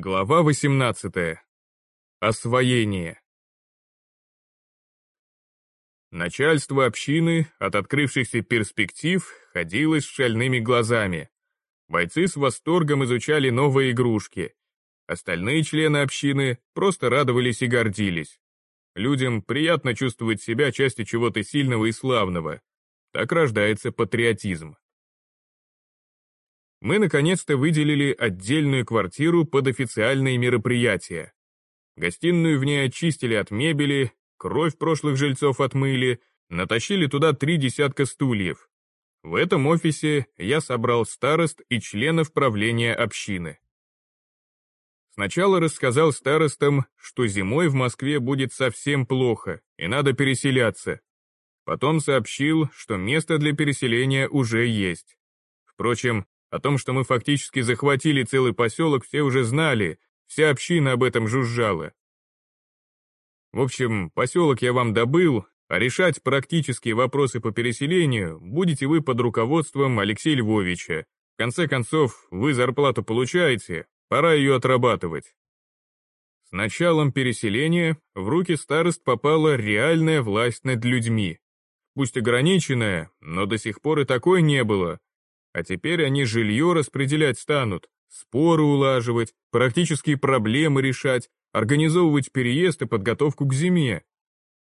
Глава 18. Освоение. Начальство общины от открывшихся перспектив ходило с шальными глазами. Бойцы с восторгом изучали новые игрушки. Остальные члены общины просто радовались и гордились. Людям приятно чувствовать себя частью чего-то сильного и славного. Так рождается патриотизм мы наконец-то выделили отдельную квартиру под официальные мероприятия. Гостиную в ней очистили от мебели, кровь прошлых жильцов отмыли, натащили туда три десятка стульев. В этом офисе я собрал старост и членов правления общины. Сначала рассказал старостам, что зимой в Москве будет совсем плохо, и надо переселяться. Потом сообщил, что место для переселения уже есть. Впрочем, о том, что мы фактически захватили целый поселок, все уже знали, вся община об этом жужжала. В общем, поселок я вам добыл, а решать практические вопросы по переселению будете вы под руководством Алексея Львовича. В конце концов, вы зарплату получаете, пора ее отрабатывать. С началом переселения в руки старост попала реальная власть над людьми. Пусть ограниченная, но до сих пор и такой не было, а теперь они жилье распределять станут, споры улаживать, практические проблемы решать, организовывать переезд и подготовку к зиме.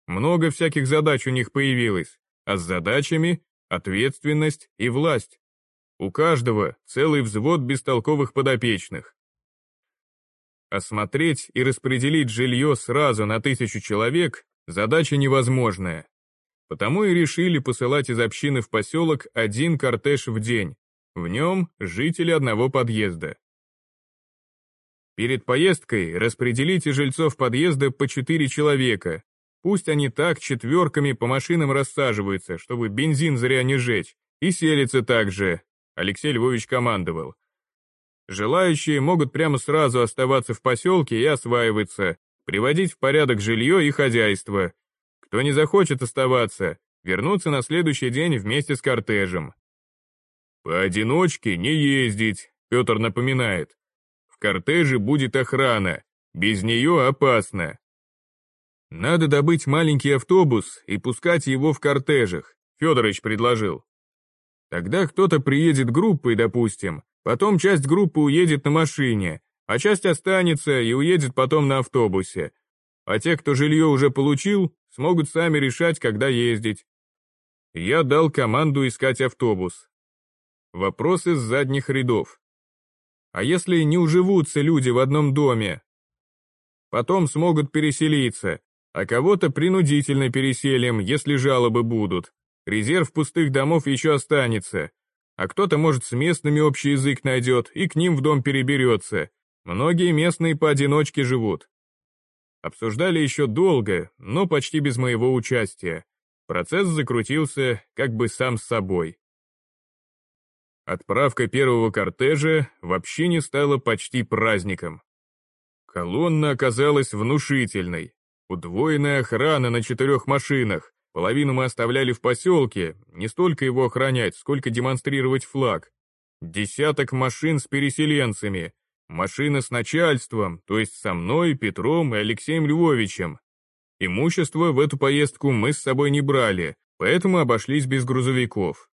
Много всяких задач у них появилось, а с задачами — ответственность и власть. У каждого целый взвод бестолковых подопечных. Осмотреть и распределить жилье сразу на тысячу человек — задача невозможная. Потому и решили посылать из общины в поселок один кортеж в день. В нем жители одного подъезда. Перед поездкой распределите жильцов подъезда по четыре человека. Пусть они так четверками по машинам рассаживаются, чтобы бензин зря не жечь, и селятся так же, Алексей Львович командовал. Желающие могут прямо сразу оставаться в поселке и осваиваться, приводить в порядок жилье и хозяйство, кто не захочет оставаться, вернуться на следующий день вместе с кортежем. «Поодиночке не ездить», — Петр напоминает. «В кортеже будет охрана, без нее опасно». «Надо добыть маленький автобус и пускать его в кортежах», — Федорович предложил. «Тогда кто-то приедет группой, допустим, потом часть группы уедет на машине, а часть останется и уедет потом на автобусе. А те, кто жилье уже получил, смогут сами решать, когда ездить. Я дал команду искать автобус. Вопрос из задних рядов. А если не уживутся люди в одном доме? Потом смогут переселиться, а кого-то принудительно переселим, если жалобы будут. Резерв пустых домов еще останется, а кто-то, может, с местными общий язык найдет и к ним в дом переберется. Многие местные поодиночке живут. Обсуждали еще долго, но почти без моего участия. Процесс закрутился как бы сам с собой. Отправка первого кортежа вообще не стала почти праздником. Колонна оказалась внушительной. Удвоенная охрана на четырех машинах. Половину мы оставляли в поселке, не столько его охранять, сколько демонстрировать флаг. Десяток машин с переселенцами, Машина с начальством, то есть со мной, Петром и Алексеем Львовичем. Имущество в эту поездку мы с собой не брали, поэтому обошлись без грузовиков.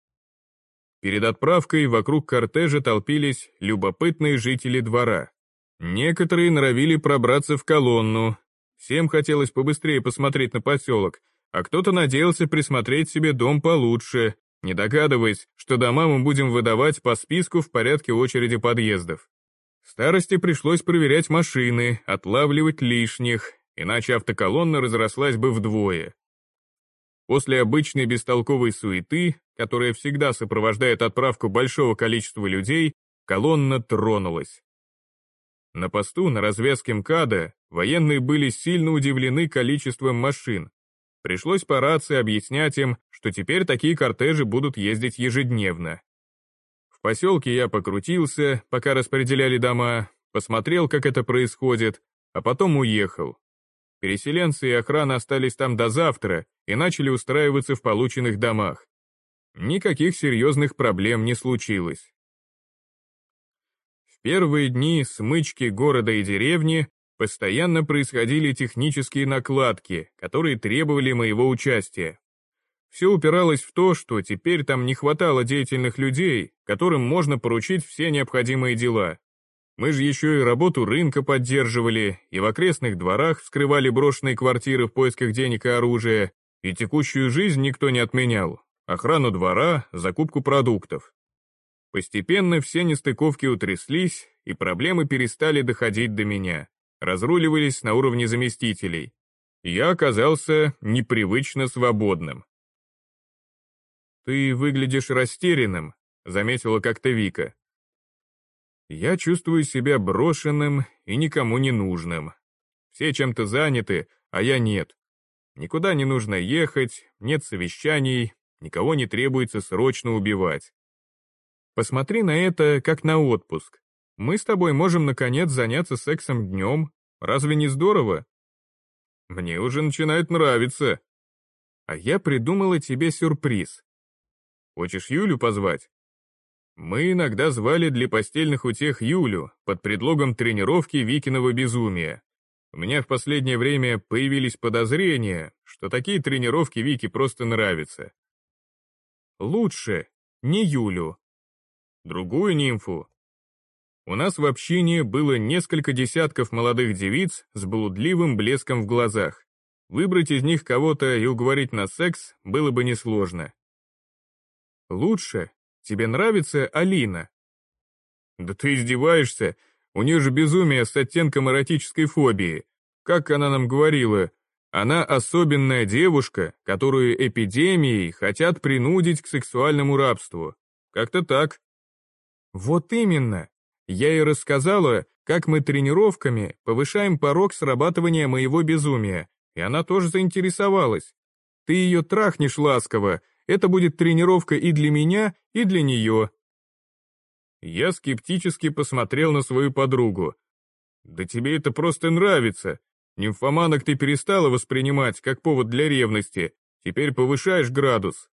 Перед отправкой вокруг кортежа толпились любопытные жители двора. Некоторые норовили пробраться в колонну. Всем хотелось побыстрее посмотреть на поселок, а кто-то надеялся присмотреть себе дом получше, не догадываясь, что дома мы будем выдавать по списку в порядке очереди подъездов. Старости пришлось проверять машины, отлавливать лишних, иначе автоколонна разрослась бы вдвое. После обычной бестолковой суеты, которая всегда сопровождает отправку большого количества людей, колонна тронулась. На посту на развязке МКАДа военные были сильно удивлены количеством машин. Пришлось по рации объяснять им, что теперь такие кортежи будут ездить ежедневно. В поселке я покрутился, пока распределяли дома, посмотрел, как это происходит, а потом уехал. Переселенцы и охрана остались там до завтра и начали устраиваться в полученных домах. Никаких серьезных проблем не случилось. первые дни смычки города и деревни постоянно происходили технические накладки, которые требовали моего участия. Все упиралось в то, что теперь там не хватало деятельных людей, которым можно поручить все необходимые дела. Мы же еще и работу рынка поддерживали, и в окрестных дворах вскрывали брошенные квартиры в поисках денег и оружия, и текущую жизнь никто не отменял, охрану двора, закупку продуктов. Постепенно все нестыковки утряслись, и проблемы перестали доходить до меня, разруливались на уровне заместителей. Я оказался непривычно свободным. «Ты выглядишь растерянным», — заметила как-то Вика. «Я чувствую себя брошенным и никому не нужным. Все чем-то заняты, а я нет. Никуда не нужно ехать, нет совещаний, никого не требуется срочно убивать. Посмотри на это как на отпуск. Мы с тобой можем наконец заняться сексом днем. Разве не здорово? Мне уже начинает нравиться. А я придумала тебе сюрприз. Хочешь Юлю позвать? Мы иногда звали для постельных утех Юлю под предлогом тренировки Викиного безумия. У меня в последнее время появились подозрения, что такие тренировки Вики просто нравятся. Лучше не Юлю. Другую нимфу. У нас в общине было несколько десятков молодых девиц с блудливым блеском в глазах. Выбрать из них кого-то и уговорить на секс было бы несложно. Лучше? Тебе нравится Алина? Да ты издеваешься, у нее же безумие с оттенком эротической фобии. Как она нам говорила, она особенная девушка, которую эпидемией хотят принудить к сексуальному рабству. Как-то так. Вот именно. Я ей рассказала, как мы тренировками повышаем порог срабатывания моего безумия, и она тоже заинтересовалась. Ты ее трахнешь ласково, это будет тренировка и для меня, и для нее. Я скептически посмотрел на свою подругу. Да тебе это просто нравится. Нимфоманок ты перестала воспринимать как повод для ревности, теперь повышаешь градус.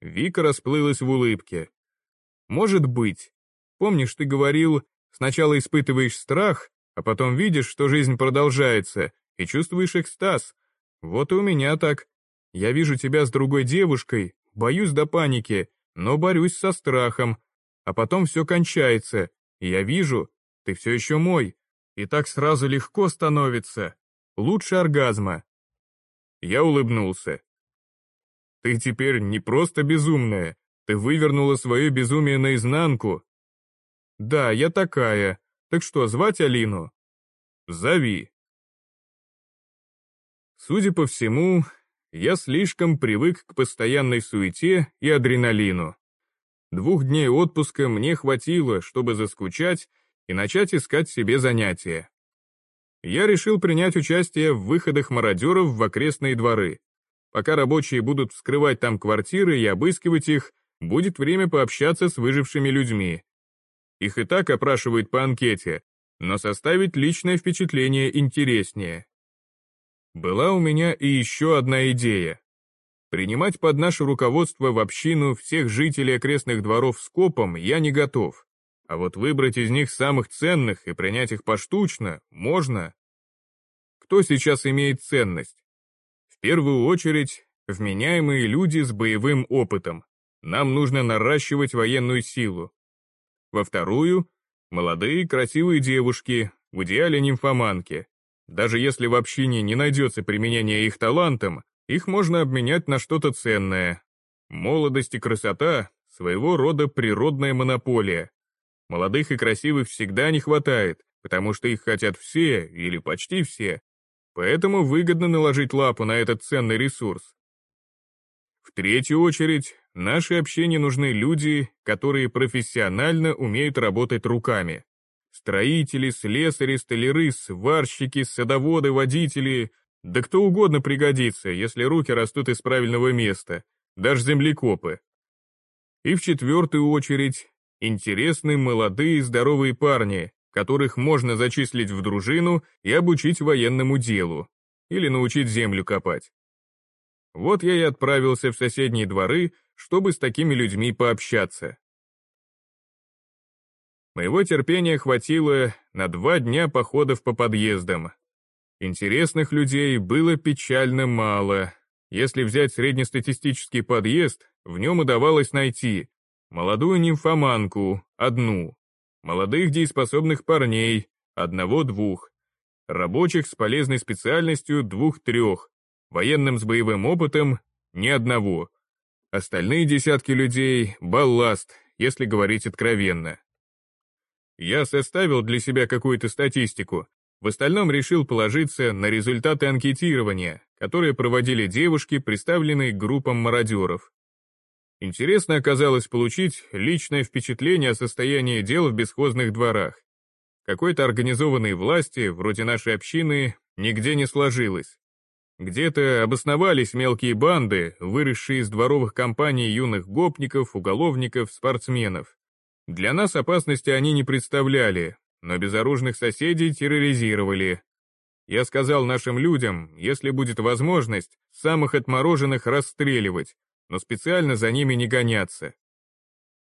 Вика расплылась в улыбке. Может быть. Помнишь, ты говорил, сначала испытываешь страх, а потом видишь, что жизнь продолжается, и чувствуешь экстаз. Вот и у меня так. Я вижу тебя с другой девушкой, боюсь до паники, но борюсь со страхом. А потом все кончается, и я вижу, ты все еще мой. И так сразу легко становится. Лучше оргазма. Я улыбнулся. Ты теперь не просто безумная, ты вывернула свое безумие наизнанку. Да, я такая. Так что, звать Алину? Зови. Судя по всему, я слишком привык к постоянной суете и адреналину. Двух дней отпуска мне хватило, чтобы заскучать и начать искать себе занятия. Я решил принять участие в выходах мародеров в окрестные дворы. Пока рабочие будут вскрывать там квартиры и обыскивать их, будет время пообщаться с выжившими людьми. Их и так опрашивают по анкете, но составить личное впечатление интереснее. Была у меня и еще одна идея. Принимать под наше руководство в общину всех жителей окрестных дворов скопом я не готов. А вот выбрать из них самых ценных и принять их поштучно можно. Кто сейчас имеет ценность? В первую очередь, вменяемые люди с боевым опытом. Нам нужно наращивать военную силу. Во вторую, молодые красивые девушки, в идеале нимфоманки. Даже если в общине не найдется применения их талантам, их можно обменять на что-то ценное. Молодость и красота — своего рода природная монополия. Молодых и красивых всегда не хватает, потому что их хотят все или почти все. Поэтому выгодно наложить лапу на этот ценный ресурс. В третью очередь, нашей общине нужны люди, которые профессионально умеют работать руками. Строители, слесари, столяры, сварщики, садоводы, водители, да кто угодно пригодится, если руки растут из правильного места, даже землекопы. И в четвертую очередь, интересные молодые здоровые парни, которых можно зачислить в дружину и обучить военному делу, или научить землю копать. Вот я и отправился в соседние дворы, чтобы с такими людьми пообщаться. Моего терпения хватило на два дня походов по подъездам. Интересных людей было печально мало. Если взять среднестатистический подъезд, в нем удавалось найти молодую нимфоманку, одну, молодых дееспособных парней, одного-двух, рабочих с полезной специальностью двух-трех, военным с боевым опытом ни одного. Остальные десятки людей — балласт, если говорить откровенно. Я составил для себя какую-то статистику, в остальном решил положиться на результаты анкетирования, которые проводили девушки, представленные группам мародеров. Интересно оказалось получить личное впечатление о состоянии дел в бесхозных дворах. Какой-то организованной власти, вроде нашей общины, нигде не сложилось. Где-то обосновались мелкие банды, выросшие из дворовых компаний юных гопников, уголовников, спортсменов. Для нас опасности они не представляли, но безоружных соседей терроризировали. Я сказал нашим людям, если будет возможность, самых отмороженных расстреливать, но специально за ними не гоняться.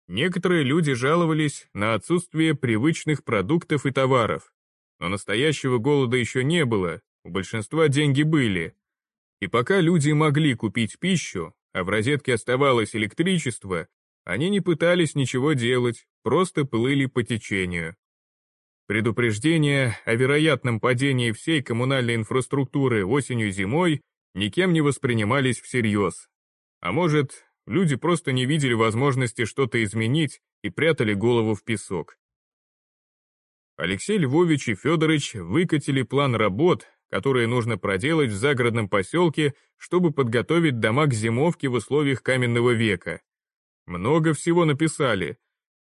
Некоторые люди жаловались на отсутствие привычных продуктов и товаров. Но настоящего голода еще не было, у большинства деньги были. И пока люди могли купить пищу, а в розетке оставалось электричество, они не пытались ничего делать, просто плыли по течению. Предупреждения о вероятном падении всей коммунальной инфраструктуры осенью-зимой никем не воспринимались всерьез. А может, люди просто не видели возможности что-то изменить и прятали голову в песок. Алексей Львович и Федорович выкатили план работ, которые нужно проделать в загородном поселке, чтобы подготовить дома к зимовке в условиях каменного века. Много всего написали.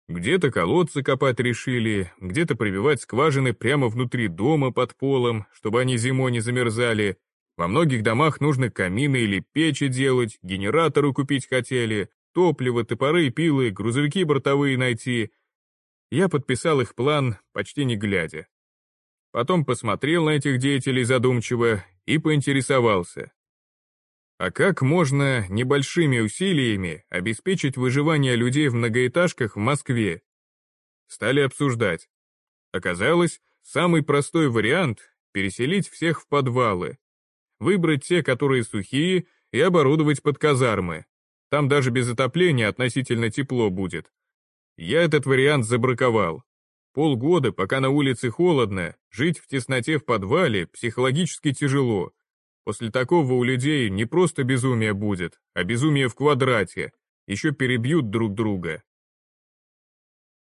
Где-то колодцы копать решили, где-то прививать скважины прямо внутри дома под полом, чтобы они зимой не замерзали, во многих домах нужно камины или печи делать, генераторы купить хотели, топливо, топоры, пилы, грузовики бортовые найти. Я подписал их план, почти не глядя. Потом посмотрел на этих деятелей задумчиво и поинтересовался. А как можно небольшими усилиями обеспечить выживание людей в многоэтажках в Москве? Стали обсуждать. Оказалось, самый простой вариант — переселить всех в подвалы, выбрать те, которые сухие, и оборудовать под казармы. Там даже без отопления относительно тепло будет. Я этот вариант забраковал. Полгода, пока на улице холодно, жить в тесноте в подвале психологически тяжело. После такого у людей не просто безумие будет, а безумие в квадрате, еще перебьют друг друга.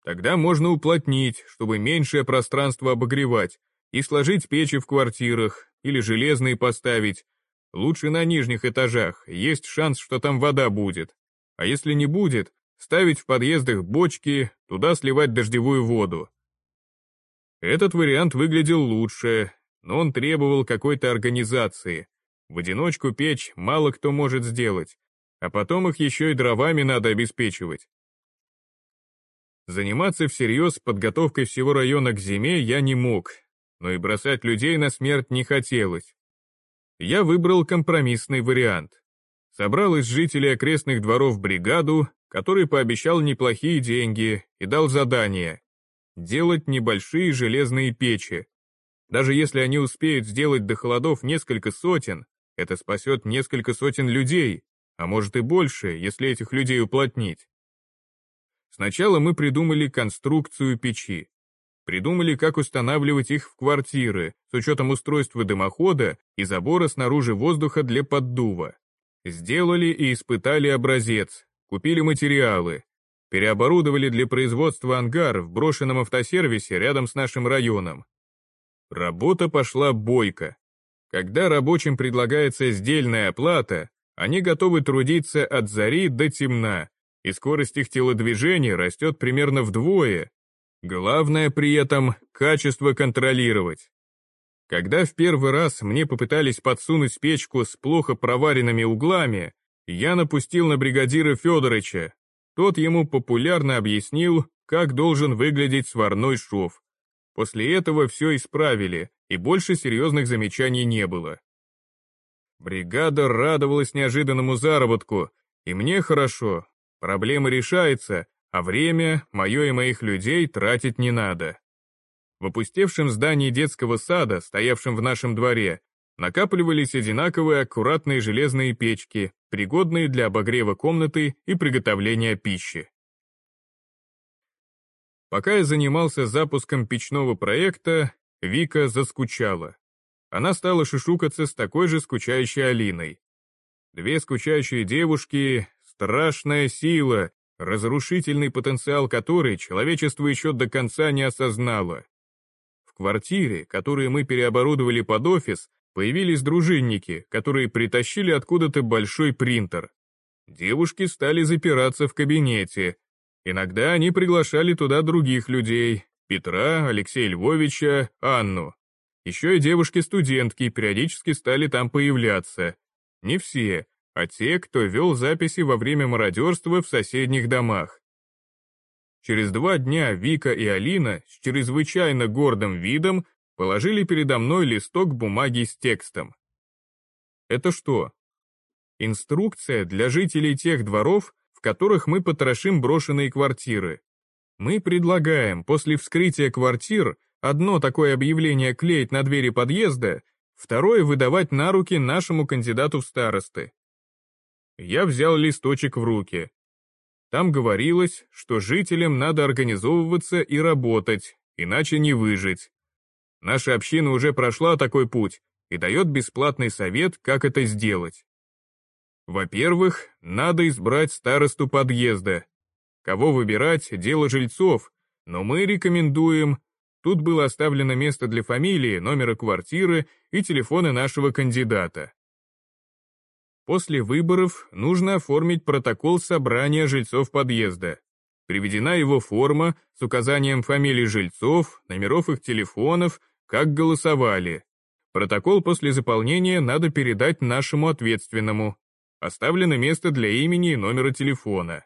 Тогда можно уплотнить, чтобы меньшее пространство обогревать, и сложить печи в квартирах, или железные поставить. Лучше на нижних этажах, есть шанс, что там вода будет. А если не будет, ставить в подъездах бочки, туда сливать дождевую воду. Этот вариант выглядел лучше, но он требовал какой-то организации. В одиночку печь мало кто может сделать, а потом их еще и дровами надо обеспечивать. Заниматься всерьез подготовкой всего района к зиме я не мог, но и бросать людей на смерть не хотелось. Я выбрал компромиссный вариант. Собрал из жителей окрестных дворов бригаду, который пообещал неплохие деньги и дал задание — делать небольшие железные печи. Даже если они успеют сделать до холодов несколько сотен, это спасет несколько сотен людей, а может и больше, если этих людей уплотнить. Сначала мы придумали конструкцию печи. Придумали, как устанавливать их в квартиры, с учетом устройства дымохода и забора снаружи воздуха для поддува. Сделали и испытали образец, купили материалы, переоборудовали для производства ангар в брошенном автосервисе рядом с нашим районом. Работа пошла бойко. Когда рабочим предлагается сдельная оплата, они готовы трудиться от зари до темна, и скорость их телодвижения растет примерно вдвое, Главное при этом качество контролировать. Когда в первый раз мне попытались подсунуть печку с плохо проваренными углами, я напустил на бригадира Федорыча. Тот ему популярно объяснил, как должен выглядеть сварной шов. После этого все исправили, и больше серьезных замечаний не было. Бригада радовалась неожиданному заработку, и мне хорошо, проблема решается, а время, мое и моих людей, тратить не надо. В опустевшем здании детского сада, стоявшем в нашем дворе, накапливались одинаковые аккуратные железные печки, пригодные для обогрева комнаты и приготовления пищи. Пока я занимался запуском печного проекта, Вика заскучала. Она стала шишукаться с такой же скучающей Алиной. Две скучающие девушки — страшная сила, разрушительный потенциал которой человечество еще до конца не осознало. В квартире, которую мы переоборудовали под офис, появились дружинники, которые притащили откуда-то большой принтер. Девушки стали запираться в кабинете, Иногда они приглашали туда других людей, Петра, Алексея Львовича, Анну. Еще и девушки-студентки периодически стали там появляться. Не все, а те, кто вел записи во время мародерства в соседних домах. Через два дня Вика и Алина с чрезвычайно гордым видом положили передо мной листок бумаги с текстом. Это что? Инструкция для жителей тех дворов, которых мы потрошим брошенные квартиры. Мы предлагаем после вскрытия квартир одно такое объявление клеить на двери подъезда, второе выдавать на руки нашему кандидату в старосты. Я взял листочек в руки. Там говорилось, что жителям надо организовываться и работать, иначе не выжить. Наша община уже прошла такой путь и дает бесплатный совет, как это сделать. Во-первых, надо избрать старосту подъезда. Кого выбирать – дело жильцов, но мы рекомендуем. Тут было оставлено место для фамилии, номера квартиры и телефона нашего кандидата. После выборов нужно оформить протокол собрания жильцов подъезда. Приведена его форма с указанием фамилий жильцов, номеров их телефонов, как голосовали. Протокол после заполнения надо передать нашему ответственному, Оставлено место для имени и номера телефона.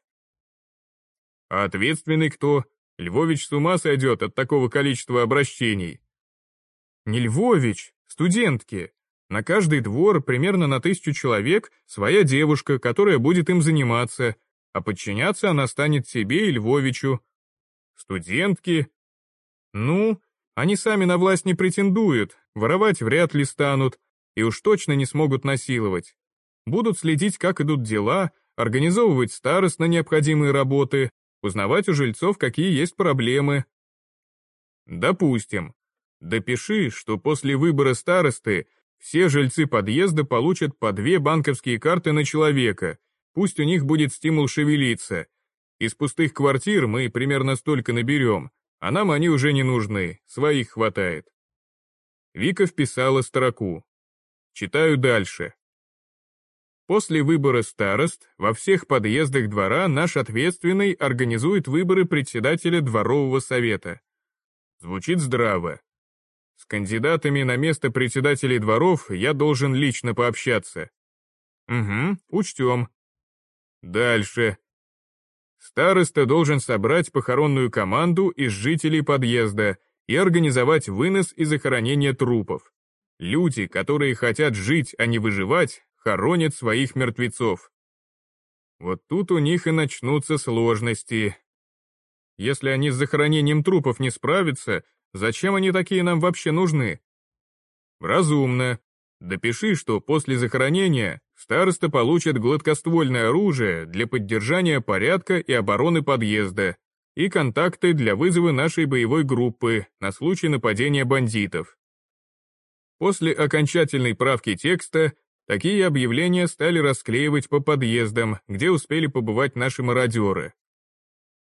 А ответственный кто? Львович с ума сойдет от такого количества обращений. Не Львович, студентки. На каждый двор, примерно на тысячу человек, своя девушка, которая будет им заниматься, а подчиняться она станет себе и Львовичу. Студентки? Ну, они сами на власть не претендуют, воровать вряд ли станут, и уж точно не смогут насиловать будут следить, как идут дела, организовывать старост на необходимые работы, узнавать у жильцов, какие есть проблемы. Допустим, допиши, что после выбора старосты все жильцы подъезда получат по две банковские карты на человека, пусть у них будет стимул шевелиться. Из пустых квартир мы примерно столько наберем, а нам они уже не нужны, своих хватает. Вика вписала строку. Читаю дальше. После выбора старост во всех подъездах двора наш ответственный организует выборы председателя дворового совета. Звучит здраво. С кандидатами на место председателей дворов я должен лично пообщаться. Угу, учтем. Дальше. Староста должен собрать похоронную команду из жителей подъезда и организовать вынос и захоронение трупов. Люди, которые хотят жить, а не выживать, хоронят своих мертвецов. Вот тут у них и начнутся сложности. Если они с захоронением трупов не справятся, зачем они такие нам вообще нужны? Разумно. Допиши, что после захоронения староста получит гладкоствольное оружие для поддержания порядка и обороны подъезда и контакты для вызова нашей боевой группы на случай нападения бандитов. После окончательной правки текста Такие объявления стали расклеивать по подъездам, где успели побывать наши мародеры.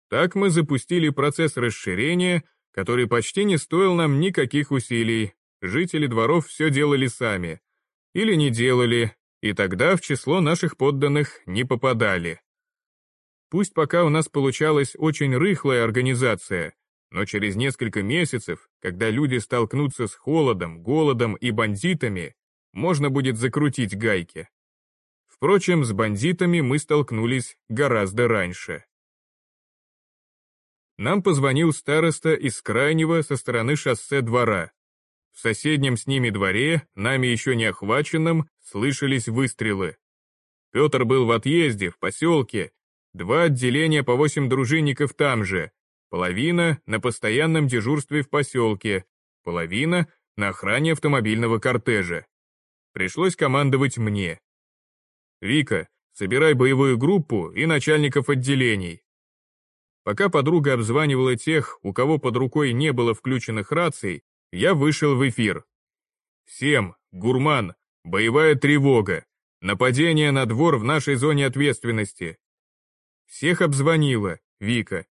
Так мы запустили процесс расширения, который почти не стоил нам никаких усилий. Жители дворов все делали сами. Или не делали, и тогда в число наших подданных не попадали. Пусть пока у нас получалась очень рыхлая организация, но через несколько месяцев, когда люди столкнутся с холодом, голодом и бандитами, можно будет закрутить гайки. Впрочем, с бандитами мы столкнулись гораздо раньше. Нам позвонил староста из крайнего со стороны шоссе двора. В соседнем с ними дворе, нами еще не охваченном, слышались выстрелы. Петр был в отъезде, в поселке, Два отделения по восемь дружинников там же, половина на постоянном дежурстве в поселке, половина на охране автомобильного кортежа. Пришлось командовать мне. «Вика, собирай боевую группу и начальников отделений». Пока подруга обзванивала тех, у кого под рукой не было включенных раций, я вышел в эфир. «Всем, гурман, боевая тревога, нападение на двор в нашей зоне ответственности». Всех обзвонила, Вика.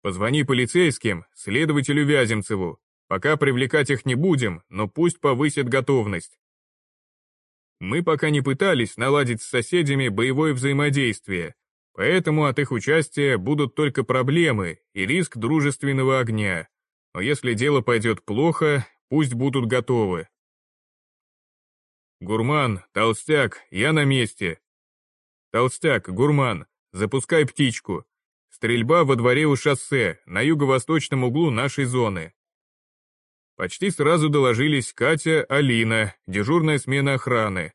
Позвони полицейским, следователю Вяземцеву. Пока привлекать их не будем, но пусть повысит готовность. Мы пока не пытались наладить с соседями боевое взаимодействие, поэтому от их участия будут только проблемы и риск дружественного огня. Но если дело пойдет плохо, пусть будут готовы. Гурман, толстяк, я на месте. Толстяк, гурман, запускай птичку. Стрельба во дворе у шоссе, на юго-восточном углу нашей зоны. Почти сразу доложились Катя, Алина, дежурная смена охраны.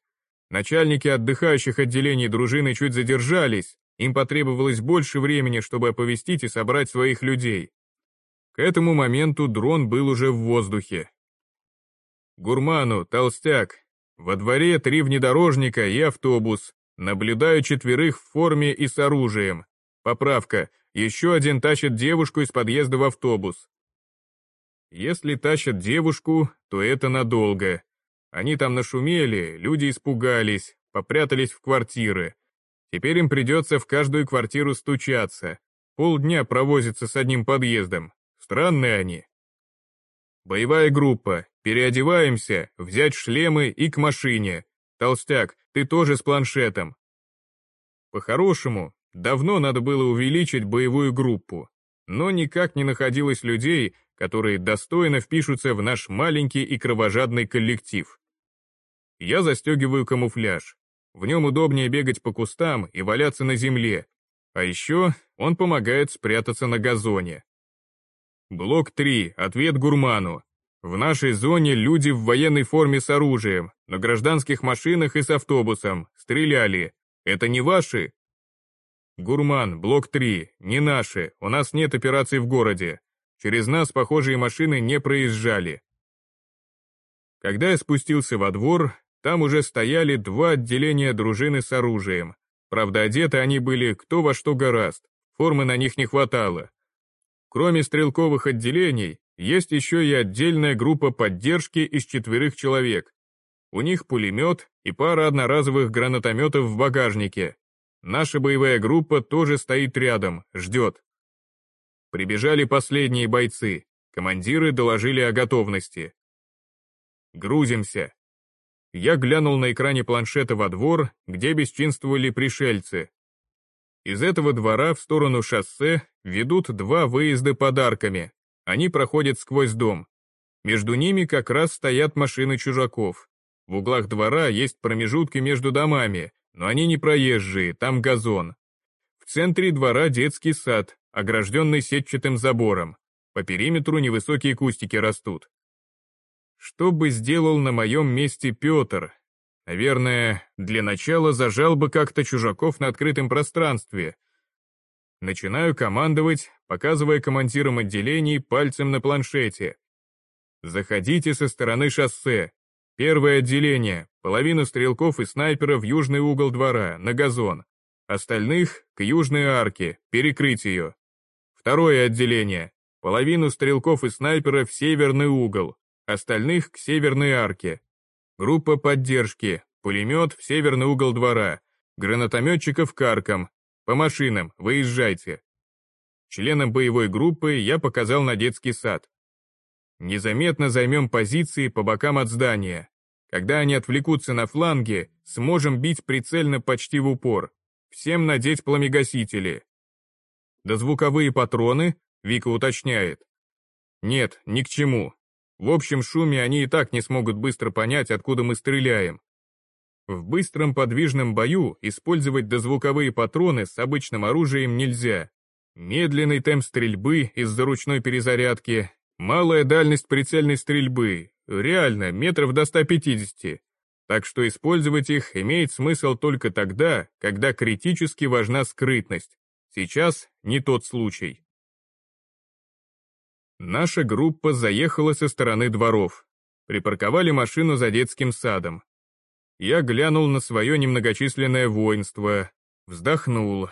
Начальники отдыхающих отделений дружины чуть задержались, им потребовалось больше времени, чтобы оповестить и собрать своих людей. К этому моменту дрон был уже в воздухе. Гурману, толстяк. Во дворе три внедорожника и автобус. Наблюдаю четверых в форме и с оружием. Поправка. Еще один тащит девушку из подъезда в автобус. Если тащат девушку, то это надолго. Они там нашумели, люди испугались, попрятались в квартиры. Теперь им придется в каждую квартиру стучаться. Полдня провозиться с одним подъездом. Странные они. Боевая группа. Переодеваемся, взять шлемы и к машине. Толстяк, ты тоже с планшетом. По-хорошему, давно надо было увеличить боевую группу, но никак не находилось людей, которые достойно впишутся в наш маленький и кровожадный коллектив. Я застегиваю камуфляж. В нем удобнее бегать по кустам и валяться на земле. А еще он помогает спрятаться на газоне. Блок 3. Ответ гурману. В нашей зоне люди в военной форме с оружием, на гражданских машинах и с автобусом. Стреляли. Это не ваши? Гурман, блок 3. Не наши. У нас нет операций в городе. Через нас похожие машины не проезжали. Когда я спустился во двор, там уже стояли два отделения дружины с оружием. Правда, одеты они были кто во что гораст, формы на них не хватало. Кроме стрелковых отделений, есть еще и отдельная группа поддержки из четверых человек. У них пулемет и пара одноразовых гранатометов в багажнике. Наша боевая группа тоже стоит рядом, ждет. Прибежали последние бойцы. Командиры доложили о готовности. Грузимся. Я глянул на экране планшета во двор, где бесчинствовали пришельцы. Из этого двора в сторону шоссе ведут два выезда подарками. Они проходят сквозь дом. Между ними как раз стоят машины чужаков. В углах двора есть промежутки между домами, но они не проезжие, там газон. В центре двора детский сад, огражденный сетчатым забором. По периметру невысокие кустики растут. Что бы сделал на моем месте Петр? Наверное, для начала зажал бы как-то чужаков на открытом пространстве. Начинаю командовать, показывая командирам отделений пальцем на планшете. Заходите со стороны шоссе. Первое отделение, половину стрелков и снайперов в южный угол двора, на газон. Остальных — к южной арке, перекрыть ее. Второе отделение. Половину стрелков и снайперов в северный угол, остальных к северной арке. Группа поддержки, пулемет в северный угол двора, гранатометчиков к аркам. По машинам, выезжайте. Членам боевой группы я показал на детский сад. Незаметно займем позиции по бокам от здания. Когда они отвлекутся на фланге, сможем бить прицельно почти в упор. Всем надеть пламегасители. Дозвуковые патроны, Вика уточняет. Нет, ни к чему. В общем шуме они и так не смогут быстро понять, откуда мы стреляем. В быстром подвижном бою использовать дозвуковые патроны с обычным оружием нельзя. Медленный темп стрельбы из-за ручной перезарядки, малая дальность прицельной стрельбы, реально, метров до 150. Так что использовать их имеет смысл только тогда, когда критически важна скрытность, Сейчас не тот случай. Наша группа заехала со стороны дворов. Припарковали машину за детским садом. Я глянул на свое немногочисленное воинство, вздохнул.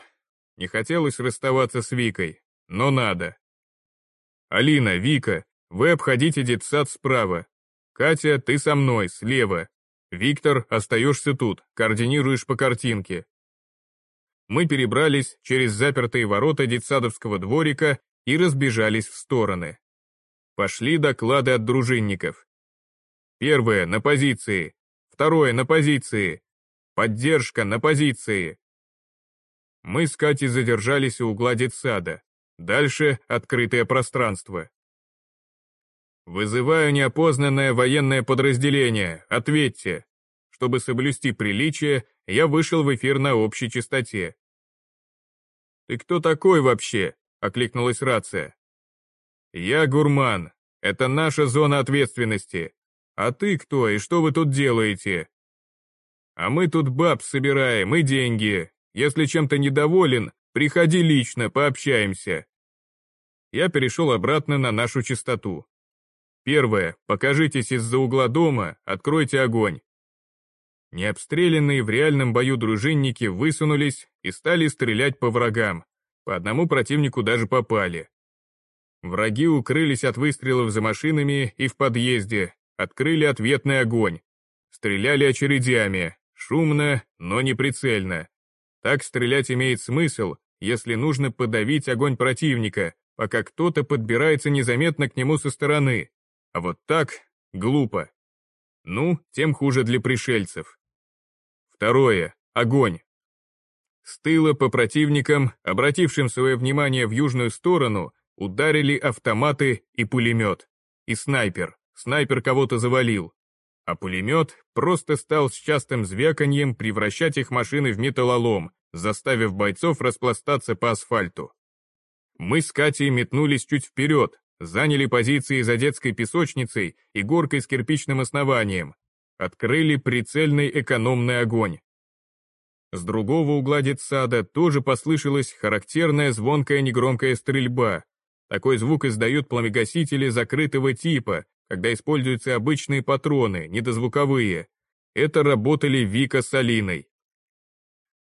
Не хотелось расставаться с Викой, но надо. «Алина, Вика, вы обходите детсад справа. Катя, ты со мной, слева. Виктор, остаешься тут, координируешь по картинке. Мы перебрались через запертые ворота детсадовского дворика и разбежались в стороны. Пошли доклады от дружинников. Первое — на позиции. Второе — на позиции. Поддержка на позиции. Мы с Катей задержались у угла детсада. Дальше — открытое пространство. «Вызываю неопознанное военное подразделение. Ответьте!» Чтобы соблюсти приличие, я вышел в эфир на общей частоте. «Ты кто такой вообще?» — окликнулась рация. «Я гурман. Это наша зона ответственности. А ты кто и что вы тут делаете?» «А мы тут баб собираем и деньги. Если чем-то недоволен, приходи лично, пообщаемся». Я перешел обратно на нашу частоту. Первое. Покажитесь из-за угла дома, откройте огонь. Необстрелянные в реальном бою дружинники высунулись и стали стрелять по врагам. По одному противнику даже попали. Враги укрылись от выстрелов за машинами и в подъезде, открыли ответный огонь. Стреляли очередями, шумно, но не прицельно. Так стрелять имеет смысл, если нужно подавить огонь противника, пока кто-то подбирается незаметно к нему со стороны. А вот так — глупо. Ну, тем хуже для пришельцев. Второе. Огонь. С тыла по противникам, обратившим свое внимание в южную сторону, ударили автоматы и пулемет. И снайпер. Снайпер кого-то завалил. А пулемет просто стал с частым звяканьем превращать их машины в металлолом, заставив бойцов распластаться по асфальту. Мы с Катей метнулись чуть вперед, заняли позиции за детской песочницей и горкой с кирпичным основанием, открыли прицельный экономный огонь. С другого угла детсада тоже послышалась характерная звонкая негромкая стрельба. Такой звук издают пламегасители закрытого типа, когда используются обычные патроны, недозвуковые. Это работали Вика с Алиной.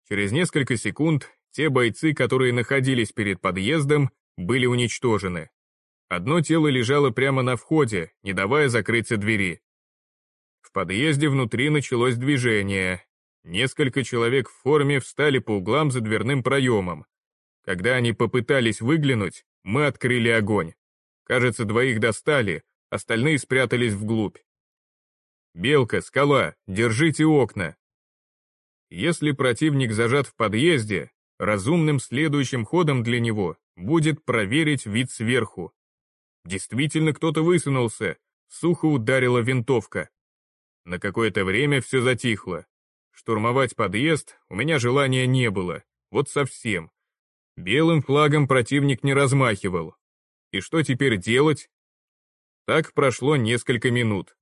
Через несколько секунд те бойцы, которые находились перед подъездом, были уничтожены. Одно тело лежало прямо на входе, не давая закрыться двери. В подъезде внутри началось движение. Несколько человек в форме встали по углам за дверным проемом. Когда они попытались выглянуть, мы открыли огонь. Кажется, двоих достали, остальные спрятались вглубь. «Белка, скала, держите окна!» Если противник зажат в подъезде, разумным следующим ходом для него будет проверить вид сверху. Действительно кто-то высунулся, сухо ударила винтовка. На какое-то время все затихло. Штурмовать подъезд у меня желания не было, вот совсем. Белым флагом противник не размахивал. И что теперь делать? Так прошло несколько минут.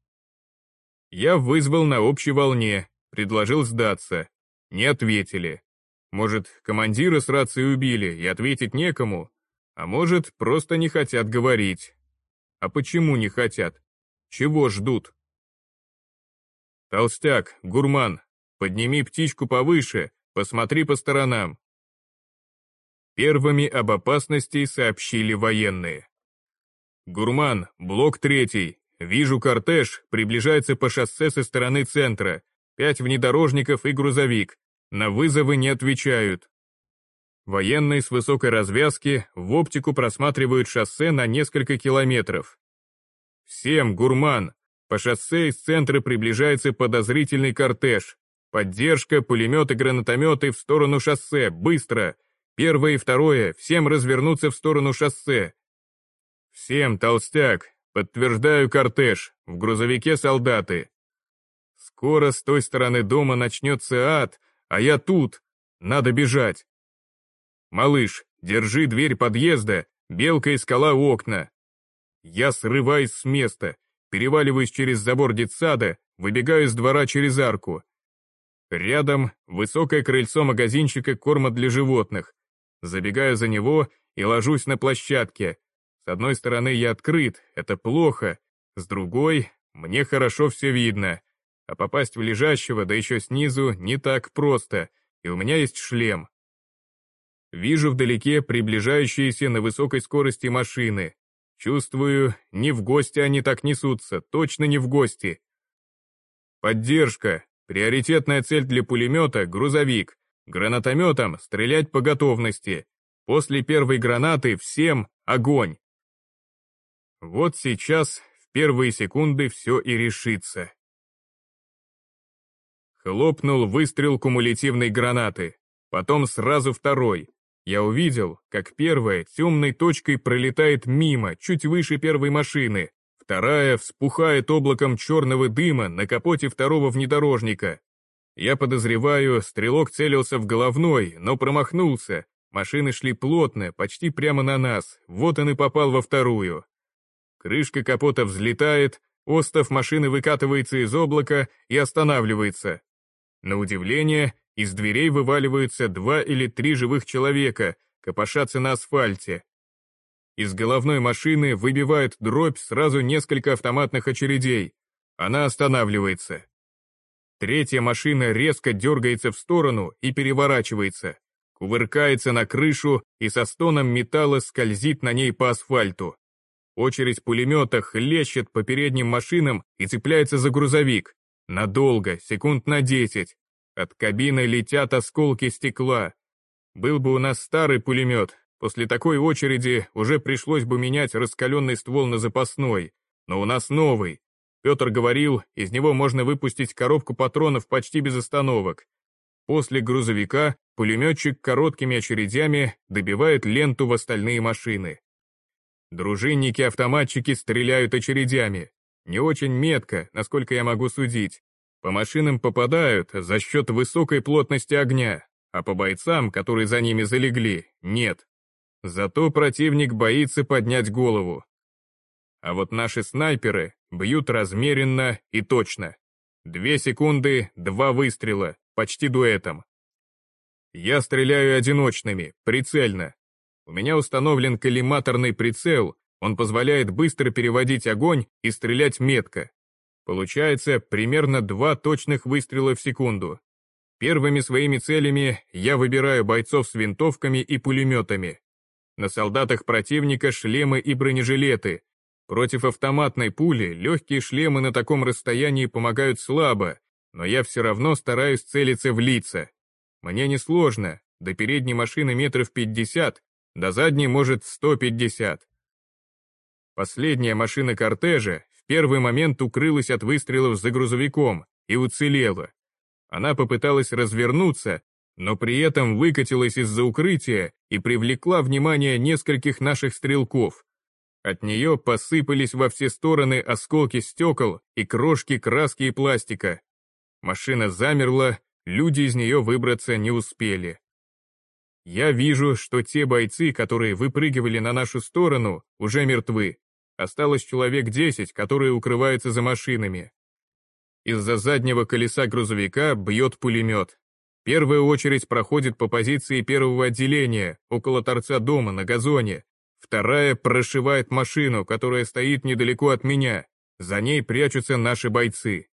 Я вызвал на общей волне, предложил сдаться. Не ответили. Может, командира с рацией убили и ответить некому? А может, просто не хотят говорить. А почему не хотят? Чего ждут? Толстяк, гурман, подними птичку повыше, посмотри по сторонам. Первыми об опасности сообщили военные. Гурман, блок третий. Вижу кортеж, приближается по шоссе со стороны центра. Пять внедорожников и грузовик. На вызовы не отвечают. Военные с высокой развязки в оптику просматривают шоссе на несколько километров. Всем, гурман! По шоссе из центра приближается подозрительный кортеж. Поддержка, пулеметы, гранатометы в сторону шоссе, быстро! Первое и второе, всем развернуться в сторону шоссе. Всем, толстяк, подтверждаю кортеж, в грузовике солдаты. Скоро с той стороны дома начнется ад, а я тут, надо бежать. «Малыш, держи дверь подъезда, белка и скала окна». Я срываюсь с места, переваливаюсь через забор детсада, выбегаю из двора через арку. Рядом высокое крыльцо магазинчика корма для животных. Забегаю за него и ложусь на площадке. С одной стороны я открыт, это плохо, с другой мне хорошо все видно. А попасть в лежащего, да еще снизу, не так просто, и у меня есть шлем. Вижу вдалеке приближающиеся на высокой скорости машины. Чувствую, не в гости они так несутся, точно не в гости. Поддержка. Приоритетная цель для пулемета – грузовик. Гранатометом стрелять по готовности. После первой гранаты всем огонь. Вот сейчас, в первые секунды, все и решится. Хлопнул выстрел кумулятивной гранаты, потом сразу второй. Я увидел, как первая темной точкой пролетает мимо, чуть выше первой машины, вторая вспухает облаком черного дыма на капоте второго внедорожника. Я подозреваю, стрелок целился в головной, но промахнулся. Машины шли плотно, почти прямо на нас, вот он и попал во вторую. Крышка капота взлетает, остов машины выкатывается из облака и останавливается. На удивление, из дверей вываливаются два или три живых человека, копошатся на асфальте. Из головной машины выбивает дробь сразу несколько автоматных очередей. Она останавливается. Третья машина резко дергается в сторону и переворачивается, кувыркается на крышу и со стоном металла скользит на ней по асфальту. Очередь пулемета хлещет по передним машинам и цепляется за грузовик. Надолго, секунд на десять. От кабины летят осколки стекла. Был бы у нас старый пулемет, после такой очереди уже пришлось бы менять раскаленный ствол на запасной, но у нас новый. Петр говорил, из него можно выпустить коробку патронов почти без остановок. После грузовика пулеметчик короткими очередями добивает ленту в остальные машины. Дружинники-автоматчики стреляют очередями. Не очень метко, насколько я могу судить, по машинам попадают за счет высокой плотности огня, а по бойцам, которые за ними залегли, нет. Зато противник боится поднять голову. А вот наши снайперы бьют размеренно и точно. Две секунды, два выстрела, почти дуэтом. Я стреляю одиночными, прицельно. У меня установлен коллиматорный прицел, он позволяет быстро переводить огонь и стрелять метко, Получается примерно два точных выстрела в секунду. Первыми своими целями я выбираю бойцов с винтовками и пулеметами. На солдатах противника шлемы и бронежилеты. Против автоматной пули легкие шлемы на таком расстоянии помогают слабо, но я все равно стараюсь целиться в лица. Мне несложно, до передней машины метров 50, до задней может 150. Последняя машина кортежа, первый момент укрылась от выстрелов за грузовиком и уцелела. Она попыталась развернуться, но при этом выкатилась из-за укрытия и привлекла внимание нескольких наших стрелков. От нее посыпались во все стороны осколки стекол и крошки краски и пластика. Машина замерла, люди из нее выбраться не успели. Я вижу, что те бойцы, которые выпрыгивали на нашу сторону, уже мертвы. Осталось человек десять, которые укрываются за машинами. Из-за заднего колеса грузовика бьет пулемет. Первая очередь проходит по позиции первого отделения, около торца дома, на газоне. Вторая прошивает машину, которая стоит недалеко от меня. За ней прячутся наши бойцы.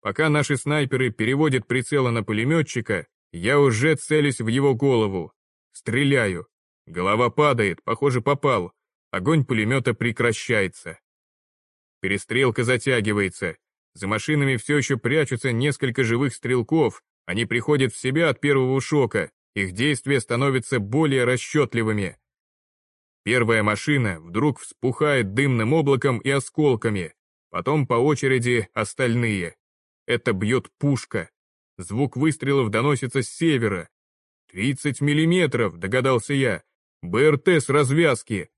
Пока наши снайперы переводят прицелы на пулеметчика, я уже целюсь в его голову. Стреляю. Голова падает, похоже, попал. Огонь пулемета прекращается. Перестрелка затягивается. За машинами все еще прячутся несколько живых стрелков, они приходят в себя от первого шока, их действия становятся более расчетливыми. Первая машина вдруг вспухает дымным облаком и осколками, потом по очереди остальные. Это бьет пушка. Звук выстрелов доносится с севера. «Тридцать миллиметров», догадался я. БРТ с развязки.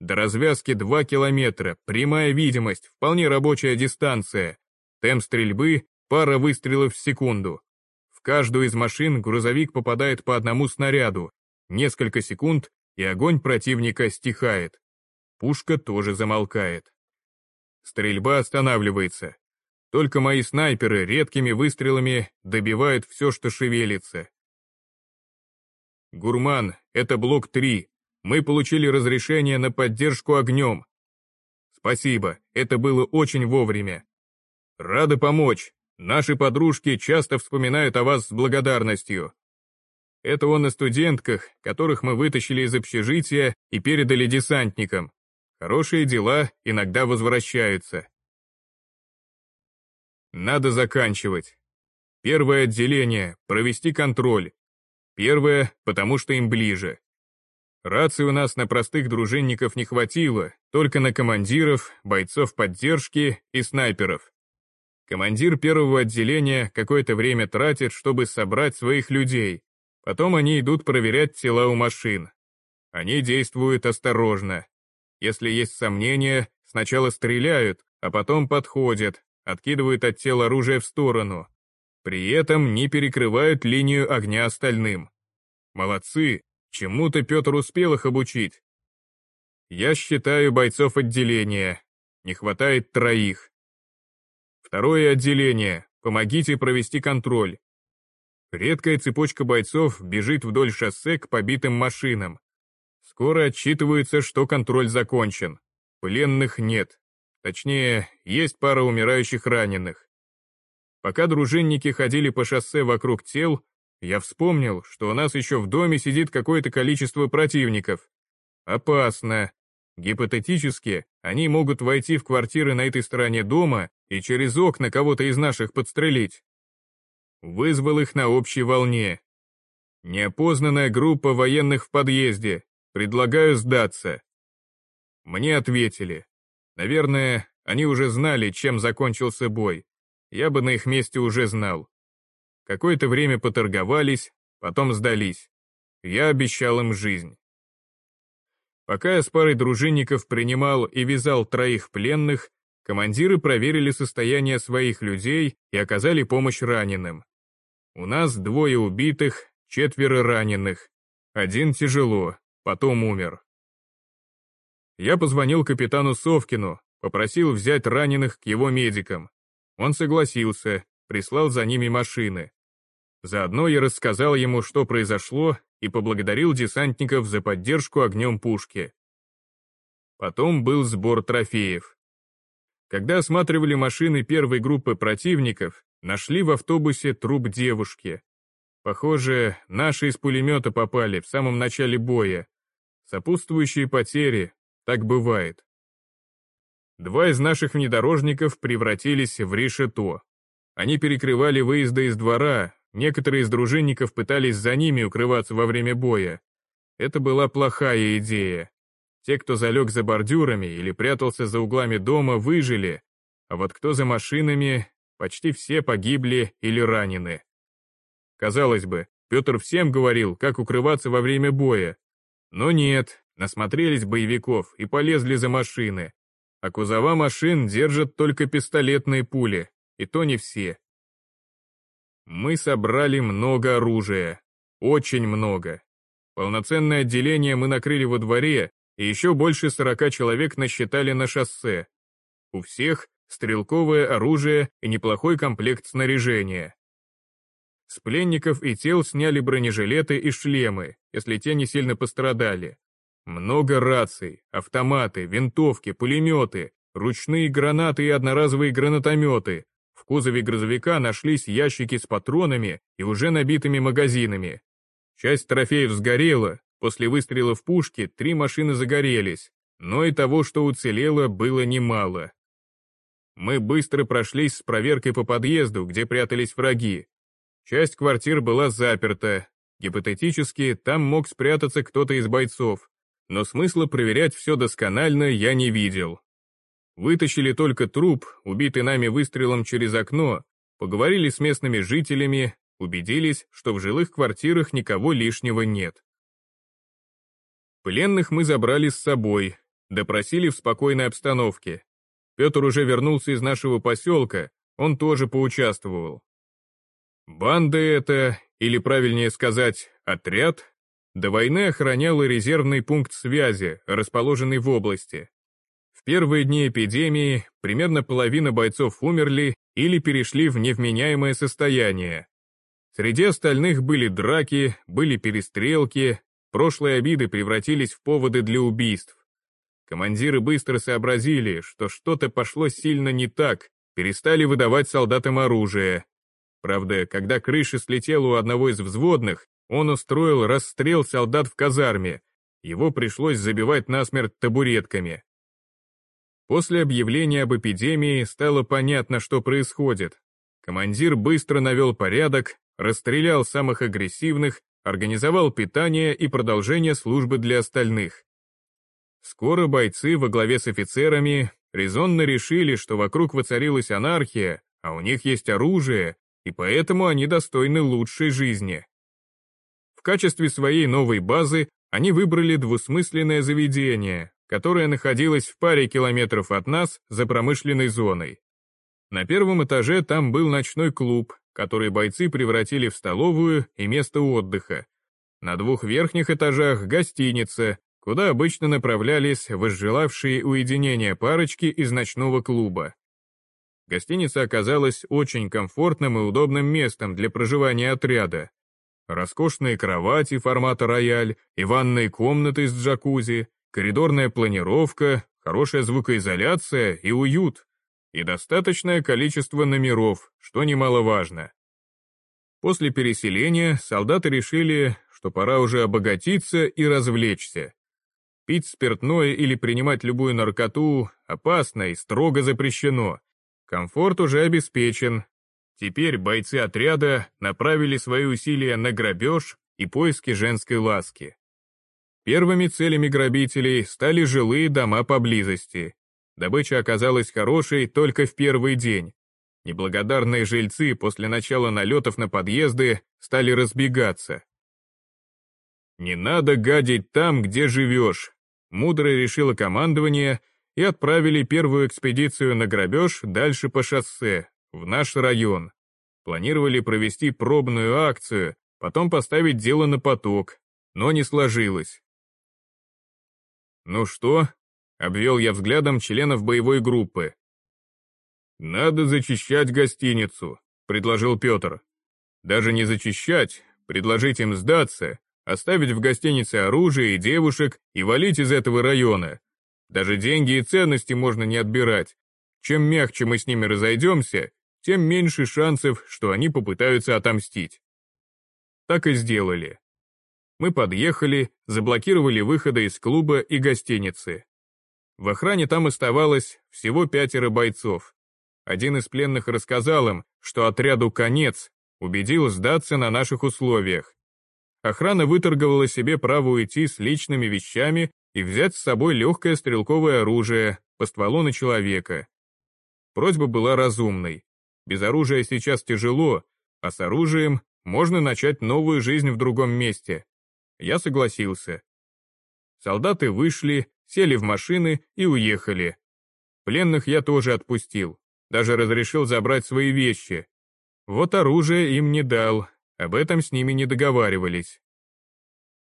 До развязки 2 километра, прямая видимость, вполне рабочая дистанция. Темп стрельбы – пара выстрелов в секунду. В каждую из машин грузовик попадает по одному снаряду. Несколько секунд, и огонь противника стихает. Пушка тоже замолкает. Стрельба останавливается. Только мои снайперы редкими выстрелами добивают все, что шевелится. Гурман, это блок 3. Мы получили разрешение на поддержку огнем. Спасибо, это было очень вовремя. Рады помочь. Наши подружки часто вспоминают о вас с благодарностью. Это он о студентках, которых мы вытащили из общежития и передали десантникам. Хорошие дела иногда возвращаются. Надо заканчивать. Первое отделение — провести контроль. Первое, потому что им ближе. Рации у нас на простых дружинников не хватило, только на командиров, бойцов поддержки и снайперов. Командир первого отделения какое-то время тратит, чтобы собрать своих людей. Потом они идут проверять тела у машин. Они действуют осторожно. Если есть сомнения, сначала стреляют, а потом подходят, откидывают от тела оружие в сторону. При этом не перекрывают линию огня остальным. Молодцы, Чему-то Петр успел их обучить. Я считаю бойцов отделения. Не хватает троих. Второе отделение. Помогите провести контроль. Редкая цепочка бойцов бежит вдоль шоссе к побитым машинам. Скоро отчитываются, что контроль закончен. Пленных нет. Точнее, есть пара умирающих раненых. Пока дружинники ходили по шоссе вокруг тел, я вспомнил, что у нас еще в доме сидит какое-то количество противников. Опасно. Гипотетически, они могут войти в квартиры на этой стороне дома и через окна кого-то из наших подстрелить. Вызвал их на общей волне. Неопознанная группа военных в подъезде. Предлагаю сдаться. Мне ответили. Наверное, они уже знали, чем закончился бой. Я бы на их месте уже знал. Какое-то время поторговались, потом сдались. Я обещал им жизнь. Пока я с парой дружинников принимал и вязал троих пленных, командиры проверили состояние своих людей и оказали помощь раненым. У нас двое убитых, четверо раненых. Один тяжело, потом умер. Я позвонил капитану Совкину, попросил взять раненых к его медикам. Он согласился, прислал за ними машины. Заодно я рассказал ему, что произошло, и поблагодарил десантников за поддержку огнем пушки. Потом был сбор трофеев. Когда осматривали машины первой группы противников, нашли в автобусе труп девушки. Похоже, наши из пулемета попали в самом начале боя. Сопутствующие потери, так бывает. Два из наших внедорожников превратились в решето. Они перекрывали выезды из двора, Некоторые из дружинников пытались за ними укрываться во время боя. Это была плохая идея. Те, кто залег за бордюрами или прятался за углами дома, выжили, а вот кто за машинами, почти все погибли или ранены. Казалось бы, Петр всем говорил, как укрываться во время боя. Но нет, насмотрелись боевиков и полезли за машины. А кузова машин держат только пистолетные пули, и то не все. Мы собрали много оружия. Очень много. Полноценное отделение мы накрыли во дворе, и еще больше 40 человек насчитали на шоссе. У всех стрелковое оружие и неплохой комплект снаряжения. С пленников и тел сняли бронежилеты и шлемы, если те не сильно пострадали. Много раций, автоматы, винтовки, пулеметы, ручные гранаты и одноразовые гранатометы, кузове грузовика нашлись ящики с патронами и уже набитыми магазинами. Часть трофеев сгорела, после выстрелов пушки три машины загорелись, но и того, что уцелело, было немало. Мы быстро прошлись с проверкой по подъезду, где прятались враги. Часть квартир была заперта. Гипотетически, там мог спрятаться кто-то из бойцов, но смысла проверять все досконально я не видел. Вытащили только труп, убитый нами выстрелом через окно, поговорили с местными жителями, убедились, что в жилых квартирах никого лишнего нет. Пленных мы забрали с собой, допросили в спокойной обстановке. Петр уже вернулся из нашего поселка, он тоже поучаствовал. Банда это, или правильнее сказать, отряд, до войны охраняла резервный пункт связи, расположенный в области. В первые дни эпидемии примерно половина бойцов умерли или перешли в невменяемое состояние. Среди остальных были драки, были перестрелки, прошлые обиды превратились в поводы для убийств. Командиры быстро сообразили, что что-то пошло сильно не так, перестали выдавать солдатам оружие. Правда, когда крыша слетела у одного из взводных, он устроил расстрел солдат в казарме, его пришлось забивать насмерть табуретками. После объявления об эпидемии стало понятно, что происходит. Командир быстро навел порядок, расстрелял самых агрессивных, организовал питание и продолжение службы для остальных. Скоро бойцы во главе с офицерами резонно решили, что вокруг воцарилась анархия, а у них есть оружие, и поэтому они достойны лучшей жизни. В качестве своей новой базы они выбрали двусмысленное заведение, которое находилось в паре километров от нас за промышленной зоной. На первом этаже там был ночной клуб, который бойцы превратили в столовую и место отдыха. На двух верхних этажах гостиница, куда обычно направлялись возжелавшие уединения парочки из ночного клуба. Гостиница оказалась очень комфортным и удобным местом для проживания отряда. Роскошные кровати формата рояль и ванные комнаты с джакузи, коридорная планировка, хорошая звукоизоляция и уют, и достаточное количество номеров, что немаловажно. После переселения солдаты решили, что пора уже обогатиться и развлечься. Пить спиртное или принимать любую наркоту опасно и строго запрещено. Комфорт уже обеспечен, Теперь бойцы отряда направили свои усилия на грабеж и поиски женской ласки. Первыми целями грабителей стали жилые дома поблизости. Добыча оказалась хорошей только в первый день. Неблагодарные жильцы после начала налетов на подъезды стали разбегаться. «Не надо гадить там, где живешь», — мудро решило командование и отправили первую экспедицию на грабеж дальше по шоссе, в наш район. Планировали провести пробную акцию, потом поставить дело на поток, но не сложилось. «Ну что?» — обвел я взглядом членов боевой группы. «Надо зачищать гостиницу», — предложил Петр. «Даже не зачищать, предложить им сдаться, оставить в гостинице оружие и девушек и валить из этого района. Даже деньги и ценности можно не отбирать. Чем мягче мы с ними разойдемся, тем меньше шансов, что они попытаются отомстить. Так и сделали. Мы подъехали, заблокировали выходы из клуба и гостиницы. В охране там оставалось всего пятеро бойцов. Один из пленных рассказал им, что отряду конец, убедил сдаться на наших условиях. Охрана выторговала себе право уйти с личными вещами и взять с собой легкое стрелковое оружие по стволу на человека. Просьба была разумной. Без оружия сейчас тяжело, а с оружием можно начать новую жизнь в другом месте. Я согласился. Солдаты вышли, сели в машины и уехали. Пленных я тоже отпустил, даже разрешил забрать свои вещи. Вот оружие им не дал, об этом с ними не договаривались.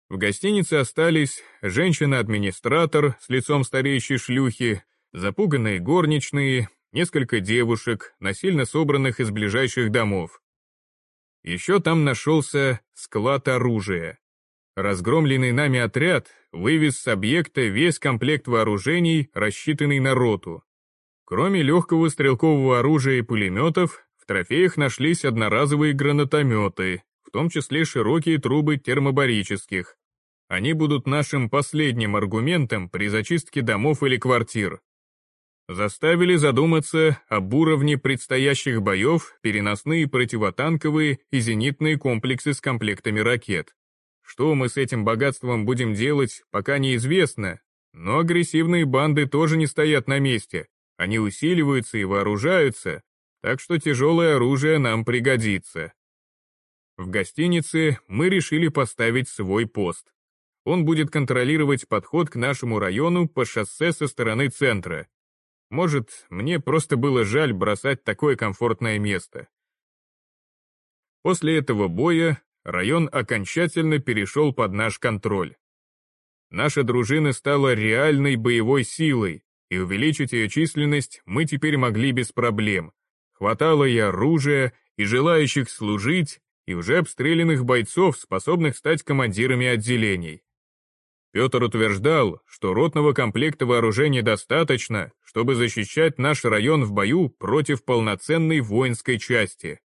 В гостинице остались женщина-администратор с лицом стареющей шлюхи, запуганные горничные несколько девушек, насильно собранных из ближайших домов. Еще там нашелся склад оружия. Разгромленный нами отряд вывез с объекта весь комплект вооружений, рассчитанный на роту. Кроме легкого стрелкового оружия и пулеметов, в трофеях нашлись одноразовые гранатометы, в том числе широкие трубы термобарических. Они будут нашим последним аргументом при зачистке домов или квартир заставили задуматься об уровне предстоящих боев переносные противотанковые и зенитные комплексы с комплектами ракет. Что мы с этим богатством будем делать, пока неизвестно, но агрессивные банды тоже не стоят на месте, они усиливаются и вооружаются, так что тяжелое оружие нам пригодится. В гостинице мы решили поставить свой пост. Он будет контролировать подход к нашему району по шоссе со стороны центра, может, мне просто было жаль бросать такое комфортное место. После этого боя район окончательно перешел под наш контроль. Наша дружина стала реальной боевой силой, и увеличить ее численность мы теперь могли без проблем. Хватало и оружия, и желающих служить, и уже обстрелянных бойцов, способных стать командирами отделений. Петр утверждал, что ротного комплекта вооружения достаточно, чтобы защищать наш район в бою против полноценной воинской части.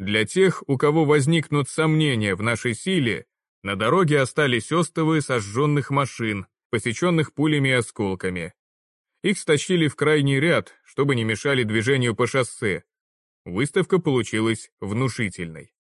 Для тех, у кого возникнут сомнения в нашей силе, на дороге остались остовы сожженных машин, посеченных пулями и осколками. Их стащили в крайний ряд, чтобы не мешали движению по шоссе. Выставка получилась внушительной.